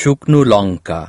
শুকনো লঙ্কা।